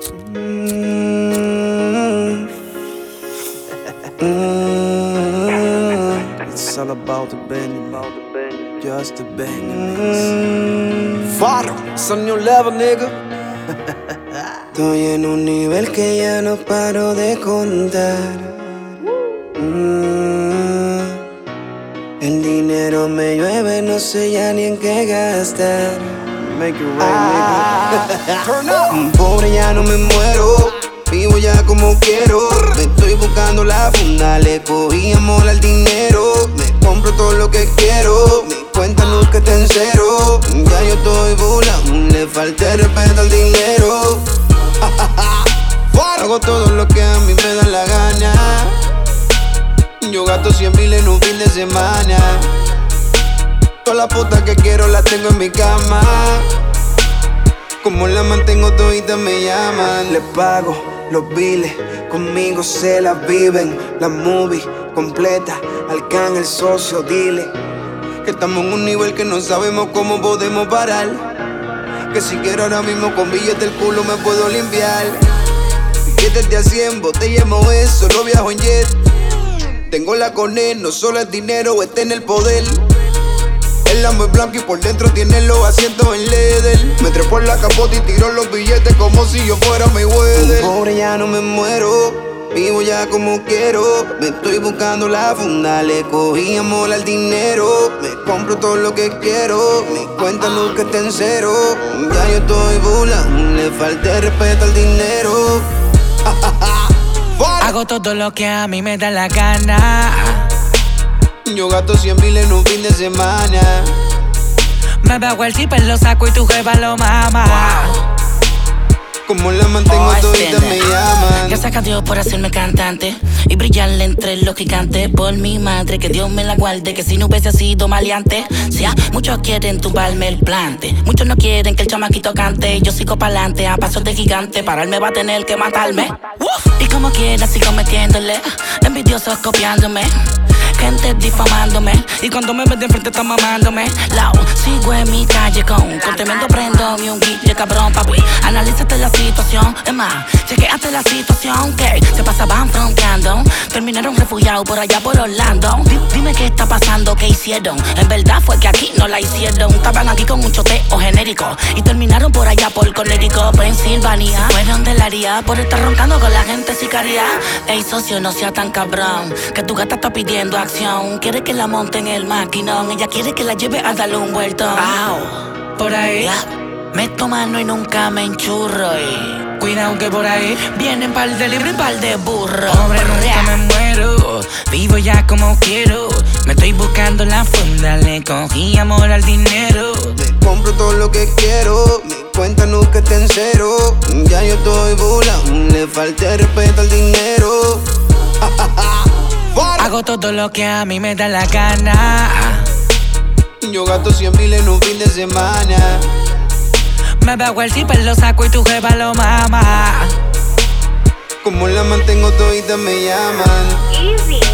Mm. It's all about the just the bang. Mm. Faro, new level, nigga. Estoy en un nivel que ya no paro de contar. Mm. El dinero me llueve, no sé ya ni en qué gastar. Make it rain, Turn up. Pobre ya no me muero. Vivo ya como quiero. Me estoy buscando la funda, le cogí amor al dinero. Me compro todo lo que quiero. Mi cuenta nunca está en cero. Ya yo estoy bula, le falta respeto al dinero. Hago todo lo que a mí me da la gana. Yo gasto 100 mil en un fin de semana. Las putas que quiero las tengo en mi cama. Como la mantengo todita me llaman. Les pago los biles, conmigo se las viven. La movie completa, alcan el socio, dile. Que estamos en un nivel que no sabemos cómo podemos parar. Que si quiero ahora mismo con billetes del culo me puedo limpiar. Billetes de a 100, botella eso, solo viajo en jet. Tengo la con no solo es dinero, está en el poder. El amo es blanco y por dentro tiene los asientos en leather. Me trepo en la capota y tiro los billetes como si yo fuera mi weather. Pobre ya no me muero, vivo ya como quiero. Me estoy buscando la funda, le cogí amor al dinero. Me compro todo lo que quiero, mi cuenta nunca está en cero. Ya yo estoy bula, le falta respeto al dinero. Hago todo lo que a mí me da la gana. Yo gasto 100 mil en un fin de semana. Me veo el zipper, lo saco y tu jeva lo mama. Como la mantengo Oh, todita me llaman. Gracias a Dios por hacerme cantante y brillarle entre los gigantes. Por mi madre, que Dios me la guarde. Que si no hubiese sido maleante, si a muchos quieren tumbarme el plante, muchos no quieren que el chamaquito cante. Yo sigo pa'lante a pasos de gigante. Pararme va a tener que matarme. Uf. Y como quiera, sigo metiéndole. Envidiosos copiándome. Gente difamándome. Y cuando me ven de frente están mamándome. Lao, sigo en mi calle con Con tremendo prendo y un guille cabrón papi. Analízate la situación. Es más, chequeate la situación Que se pasaban fronteando. Terminaron refugiados por allá por Orlando. Di- Dime qué está pasando, qué hicieron. En verdad fue que aquí no la hicieron. Estaban aquí con un choteo genérico. Y terminaron por allá por Connecticut, Pensilvania. Fueron de la área por estar roncando con la gente sicaria. Ey socio, no sea tan cabrón Que tu gata está pidiendo acción Quiere que la monte en el maquinón. Ella quiere que la lleve a darle un vuelto por ahí. Meto mano y nunca me enchurro y Cuidado que por ahí Vienen par de libre y par de burro Pobre nunca me muero. Vivo ya como quiero. Me estoy buscando la funda. Le cogí amor al dinero. Me compro todo lo que quiero, mi cuenta nunca está en cero. Ya yo estoy bula, le falta respeto al dinero. Hago todo lo que a mí me da la gana Yo gasto 100 mil en un fin de semana. Me veo el zipper, lo saco y tu jeva lo mama Como la mantengo todita me llaman. Easy.